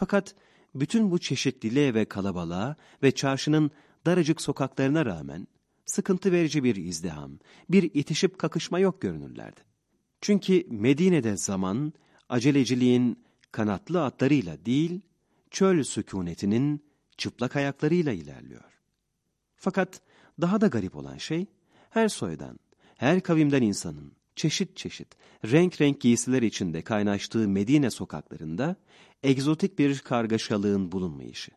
Fakat bütün bu çeşitliliğe ve kalabalığa ve çarşının daracık sokaklarına rağmen sıkıntı verici bir izdiham, bir itişip kakışma yok görünürlerdi. Çünkü Medine'de zaman, aceleciliğin kanatlı atlarıyla değil, çöl sükunetinin çıplak ayaklarıyla ilerliyor. Fakat daha da garip olan şey, her soydan, her kavimden insanın çeşit çeşit, renk renk giysiler içinde kaynaştığı Medine sokaklarında egzotik bir kargaşalığın bulunmayışı.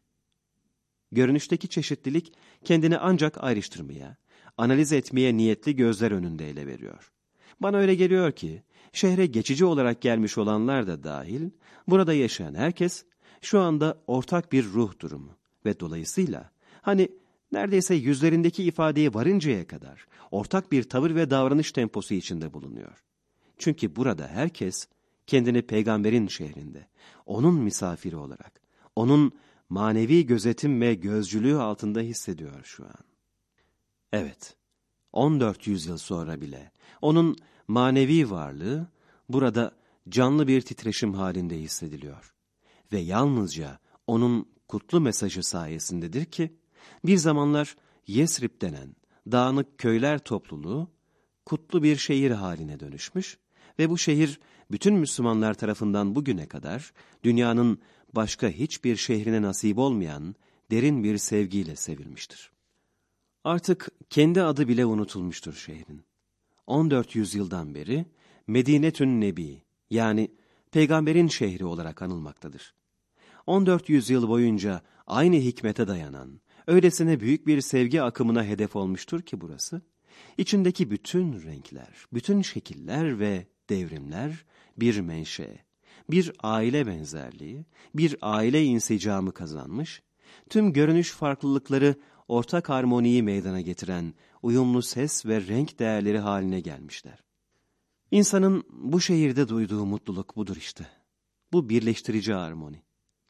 Görünüşteki çeşitlilik kendini ancak ayrıştırmaya, analiz etmeye niyetli gözler önünde ele veriyor. Bana öyle geliyor ki, şehre geçici olarak gelmiş olanlar da dahil, burada yaşayan herkes, şu anda ortak bir ruh durumu ve dolayısıyla, hani neredeyse yüzlerindeki ifadeye varıncaya kadar ortak bir tavır ve davranış temposu içinde bulunuyor. Çünkü burada herkes kendini peygamberin şehrinde, onun misafiri olarak, onun manevi gözetim ve gözcülüğü altında hissediyor şu an. Evet, 14 yüzyıl sonra bile onun manevi varlığı burada canlı bir titreşim halinde hissediliyor. Ve yalnızca onun kutlu mesajı sayesindedir ki, bir zamanlar Yesrib denen dağınık köyler topluluğu kutlu bir şehir haline dönüşmüş ve bu şehir bütün Müslümanlar tarafından bugüne kadar dünyanın başka hiçbir şehrine nasip olmayan derin bir sevgiyle sevilmiştir. Artık kendi adı bile unutulmuştur şehrin. 14 yüzyıldan beri Medinetün Nebi yani peygamberin şehri olarak anılmaktadır. 14 yüzyıl boyunca aynı hikmete dayanan, öylesine büyük bir sevgi akımına hedef olmuştur ki burası, içindeki bütün renkler, bütün şekiller ve devrimler bir menşe, bir aile benzerliği, bir aile insicamı kazanmış, tüm görünüş farklılıkları ortak harmoniyi meydana getiren uyumlu ses ve renk değerleri haline gelmişler. İnsanın bu şehirde duyduğu mutluluk budur işte. Bu birleştirici harmoni.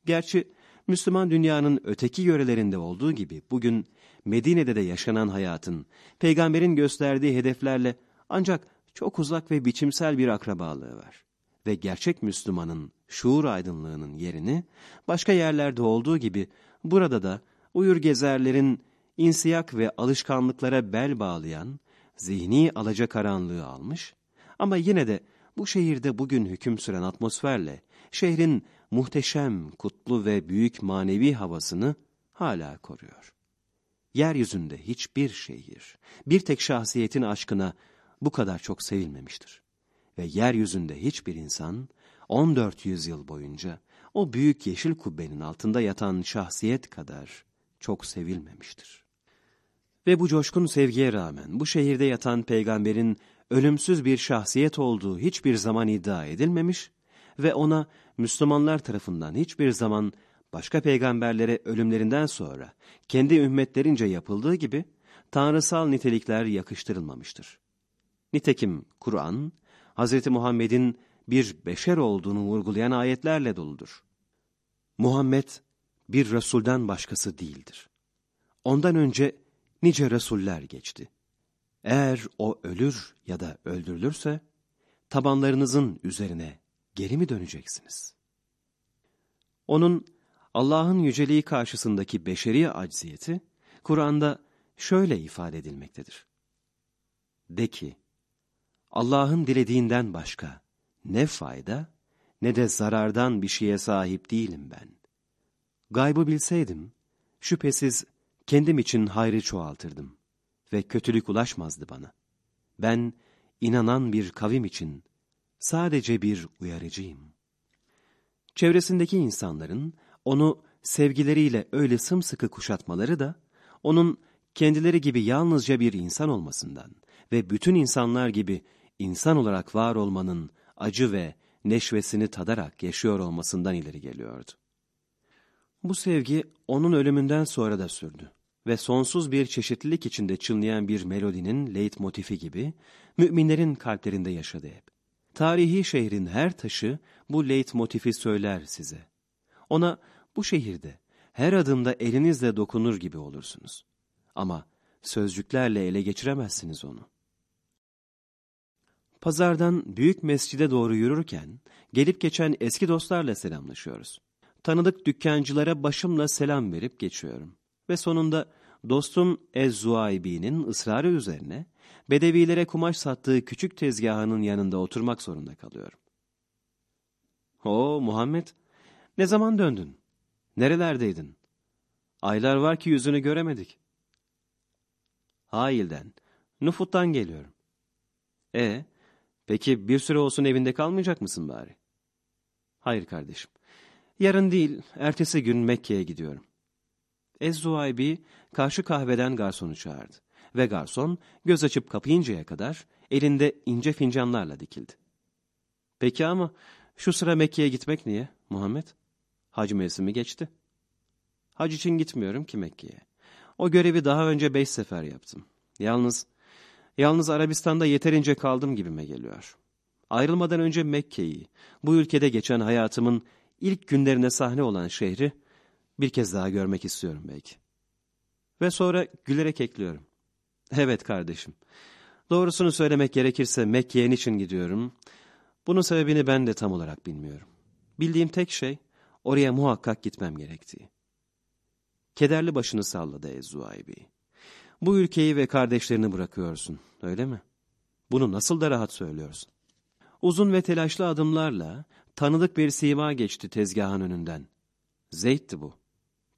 Gerçi Müslüman dünyanın öteki yörelerinde olduğu gibi bugün Medine'de de yaşanan hayatın peygamberin gösterdiği hedeflerle ancak çok uzak ve biçimsel bir akrabalığı var. Ve gerçek Müslümanın şuur aydınlığının yerini başka yerlerde olduğu gibi burada da uyur gezerlerin insiyak ve alışkanlıklara bel bağlayan zihni alacakaranlığı almış ama yine de bu şehirde bugün hüküm süren atmosferle şehrin muhteşem, kutlu ve büyük manevi havasını hala koruyor. Yeryüzünde hiçbir şehir, bir tek şahsiyetin aşkına bu kadar çok sevilmemiştir. Ve yeryüzünde hiçbir insan 14 yüzyıl boyunca o büyük yeşil kubbenin altında yatan şahsiyet kadar çok sevilmemiştir. Ve bu coşkun sevgiye rağmen bu şehirde yatan peygamberin ölümsüz bir şahsiyet olduğu hiçbir zaman iddia edilmemiş ve ona Müslümanlar tarafından hiçbir zaman başka peygamberlere ölümlerinden sonra kendi ümmetlerince yapıldığı gibi tanrısal nitelikler yakıştırılmamıştır. Nitekim Kur'an, Hz. Muhammed'in bir beşer olduğunu vurgulayan ayetlerle doludur. Muhammed bir Resulden başkası değildir. Ondan önce nice Resuller geçti. Eğer o ölür ya da öldürülürse, tabanlarınızın üzerine geri mi döneceksiniz? Onun Allah'ın yüceliği karşısındaki beşeri acziyeti, Kur'an'da şöyle ifade edilmektedir. De ki, Allah'ın dilediğinden başka ne fayda ne de zarardan bir şeye sahip değilim ben. Gaybı bilseydim, şüphesiz kendim için hayrı çoğaltırdım ve kötülük ulaşmazdı bana. Ben inanan bir kavim için sadece bir uyarıcıyım. Çevresindeki insanların onu sevgileriyle öyle sımsıkı kuşatmaları da, onun kendileri gibi yalnızca bir insan olmasından ve bütün insanlar gibi insan olarak var olmanın acı ve neşvesini tadarak yaşıyor olmasından ileri geliyordu. Bu sevgi onun ölümünden sonra da sürdü ve sonsuz bir çeşitlilik içinde çınlayan bir melodinin leitmotifi gibi müminlerin kalplerinde yaşadı hep. Tarihi şehrin her taşı bu leitmotifi söyler size. Ona bu şehirde her adımda elinizle dokunur gibi olursunuz. Ama sözcüklerle ele geçiremezsiniz onu. Pazardan büyük mescide doğru yürürken gelip geçen eski dostlarla selamlaşıyoruz. tanıdık dükkancılara başımla selam verip geçiyorum. Ve sonunda dostum Ez-Zuaybi'nin ısrarı üzerine Bedevilere kumaş sattığı küçük tezgahının yanında oturmak zorunda kalıyorum. O Muhammed, ne zaman döndün? Nerelerdeydin? Aylar var ki yüzünü göremedik. Hail'den, Nufut'tan geliyorum. E, peki bir süre olsun evinde kalmayacak mısın bari? Hayır kardeşim. Yarın değil, ertesi gün Mekke'ye gidiyorum. Ez-Zuhaybi karşı kahveden garsonu çağırdı ve garson göz açıp kapayıncaya kadar elinde ince fincanlarla dikildi. Peki ama şu sıra Mekke'ye gitmek niye Muhammed? Hac mevsimi geçti. Hac için gitmiyorum ki Mekke'ye. O görevi daha önce beş sefer yaptım. Yalnız, yalnız Arabistan'da yeterince kaldım gibime geliyor. Ayrılmadan önce Mekke'yi, bu ülkede geçen hayatımın ilk günlerine sahne olan şehri bir kez daha görmek istiyorum belki. Ve sonra gülerek ekliyorum. Evet kardeşim. Doğrusunu söylemek gerekirse Mekke'ye niçin gidiyorum? Bunun sebebini ben de tam olarak bilmiyorum. Bildiğim tek şey oraya muhakkak gitmem gerektiği. Kederli başını salladı Ezzuaybi. Bu ülkeyi ve kardeşlerini bırakıyorsun, öyle mi? Bunu nasıl da rahat söylüyorsun? Uzun ve telaşlı adımlarla tanıdık bir sima geçti tezgahın önünden. Zeyd'ti bu.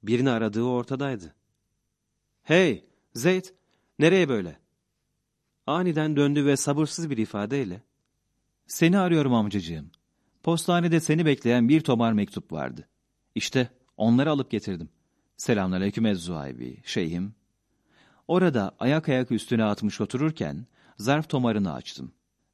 Birini aradığı ortadaydı. Hey, Zeyd, nereye böyle? Aniden döndü ve sabırsız bir ifadeyle. Seni arıyorum amcacığım. Postanede seni bekleyen bir tomar mektup vardı. İşte onları alıp getirdim. Selamünaleyküm Ezzuaybi, şeyhim. Orada ayak ayak üstüne atmış otururken zarf tomarını açtım.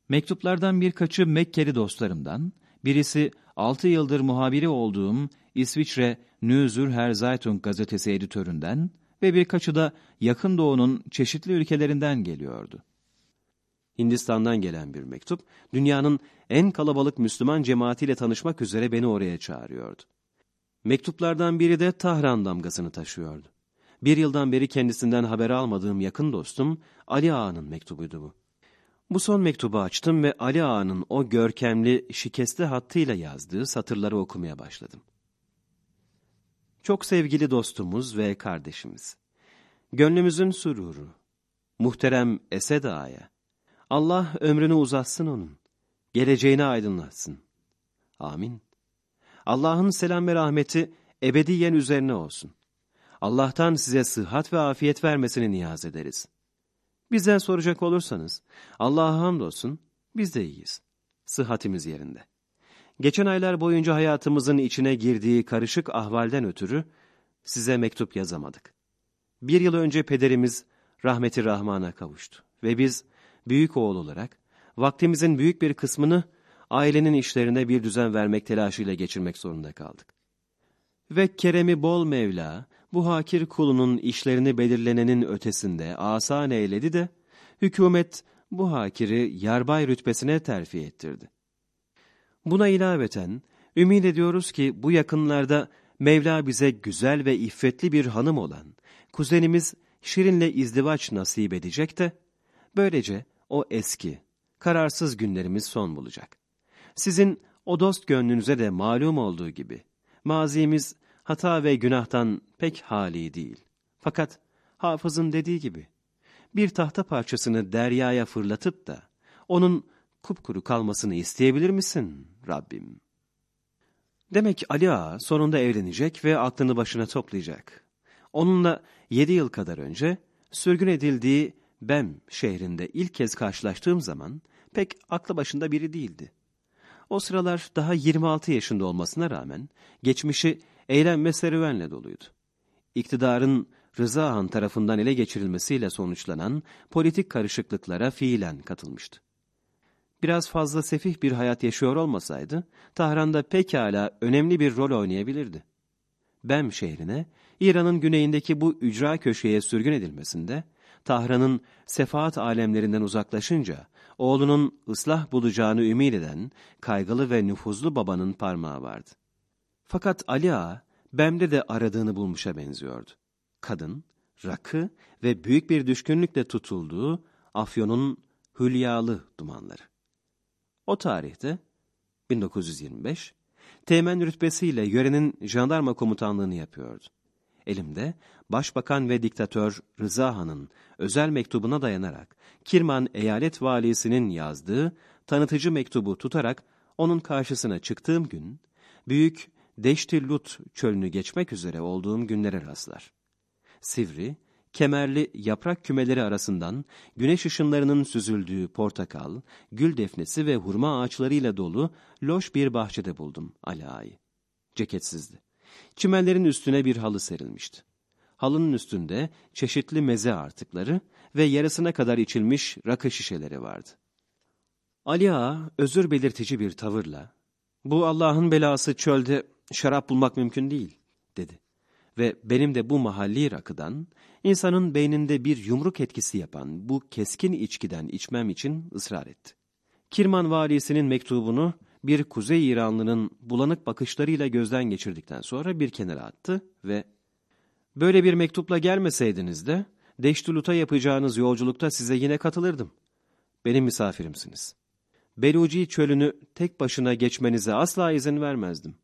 Mektuplardan birkaçı Mekkeli dostlarımdan, birisi altı yıldır muhabiri olduğum İsviçre Nüzür Her Zeitung gazetesi editöründen ve birkaçı da Yakın Doğu'nun çeşitli ülkelerinden geliyordu. Hindistan'dan gelen bir mektup, dünyanın en kalabalık Müslüman cemaatiyle tanışmak üzere beni oraya çağırıyordu. Mektuplardan biri de Tahran damgasını taşıyordu. Bir yıldan beri kendisinden haber almadığım yakın dostum Ali Ağa'nın mektubuydu bu. Bu son mektubu açtım ve Ali Ağa'nın o görkemli, şikeste hattıyla yazdığı satırları okumaya başladım. Çok sevgili dostumuz ve kardeşimiz. Gönlümüzün sururu. Muhterem Esed Ağa'ya. Allah ömrünü uzatsın onun. Geleceğini aydınlatsın. Amin. Allah'ın selam ve rahmeti ebediyen üzerine olsun. Allah'tan size sıhhat ve afiyet vermesini niyaz ederiz. Bizden soracak olursanız, Allah'a hamdolsun, biz de iyiyiz. Sıhhatimiz yerinde. Geçen aylar boyunca hayatımızın içine girdiği karışık ahvalden ötürü size mektup yazamadık. Bir yıl önce pederimiz rahmeti rahmana kavuştu ve biz büyük oğul olarak vaktimizin büyük bir kısmını ailenin işlerine bir düzen vermek telaşıyla geçirmek zorunda kaldık. Ve keremi bol Mevla bu hakir kulunun işlerini belirlenenin ötesinde asan eyledi de hükümet bu hakiri yarbay rütbesine terfi ettirdi. Buna ilaveten ümit ediyoruz ki bu yakınlarda Mevla bize güzel ve iffetli bir hanım olan kuzenimiz Şirin'le izdivaç nasip edecek de böylece o eski, kararsız günlerimiz son bulacak. Sizin o dost gönlünüze de malum olduğu gibi mazimiz hata ve günahtan pek hali değil. Fakat hafızın dediği gibi bir tahta parçasını deryaya fırlatıp da onun kupkuru kalmasını isteyebilir misin Rabbim? Demek Ali Ağa sonunda evlenecek ve aklını başına toplayacak. Onunla yedi yıl kadar önce sürgün edildiği Bem şehrinde ilk kez karşılaştığım zaman pek aklı başında biri değildi. O sıralar daha 26 yaşında olmasına rağmen geçmişi eylem ve serüvenle doluydu. İktidarın Rıza Han tarafından ele geçirilmesiyle sonuçlanan politik karışıklıklara fiilen katılmıştı. Biraz fazla sefih bir hayat yaşıyor olmasaydı, Tahran'da pekala önemli bir rol oynayabilirdi. Bem şehrine, İran'ın güneyindeki bu ücra köşeye sürgün edilmesinde, Tahran'ın sefaat alemlerinden uzaklaşınca, oğlunun ıslah bulacağını ümit eden, kaygılı ve nüfuzlu babanın parmağı vardı. Fakat Ali Ağa, Bem'de de aradığını bulmuşa benziyordu. Kadın, rakı ve büyük bir düşkünlükle tutulduğu Afyon'un hülyalı dumanları. O tarihte, 1925, Teğmen rütbesiyle yörenin jandarma komutanlığını yapıyordu. Elimde Başbakan ve diktatör Rıza Han'ın özel mektubuna dayanarak Kirman eyalet valisinin yazdığı tanıtıcı mektubu tutarak onun karşısına çıktığım gün, büyük Deşti Lut çölünü geçmek üzere olduğum günlere rastlar. Sivri, kemerli yaprak kümeleri arasından güneş ışınlarının süzüldüğü portakal, gül defnesi ve hurma ağaçlarıyla dolu loş bir bahçede buldum Ali Ağa'yı. Ceketsizdi. Çimenlerin üstüne bir halı serilmişti. Halının üstünde çeşitli meze artıkları ve yarısına kadar içilmiş rakı şişeleri vardı. Ali Ağa özür belirtici bir tavırla, ''Bu Allah'ın belası çölde şarap bulmak mümkün değil.'' dedi. Ve benim de bu mahalli rakıdan, insanın beyninde bir yumruk etkisi yapan bu keskin içkiden içmem için ısrar etti. Kirman valisinin mektubunu bir Kuzey İranlının bulanık bakışlarıyla gözden geçirdikten sonra bir kenara attı ve ''Böyle bir mektupla gelmeseydiniz de Deştulut'a yapacağınız yolculukta size yine katılırdım. Benim misafirimsiniz. Beluci çölünü tek başına geçmenize asla izin vermezdim.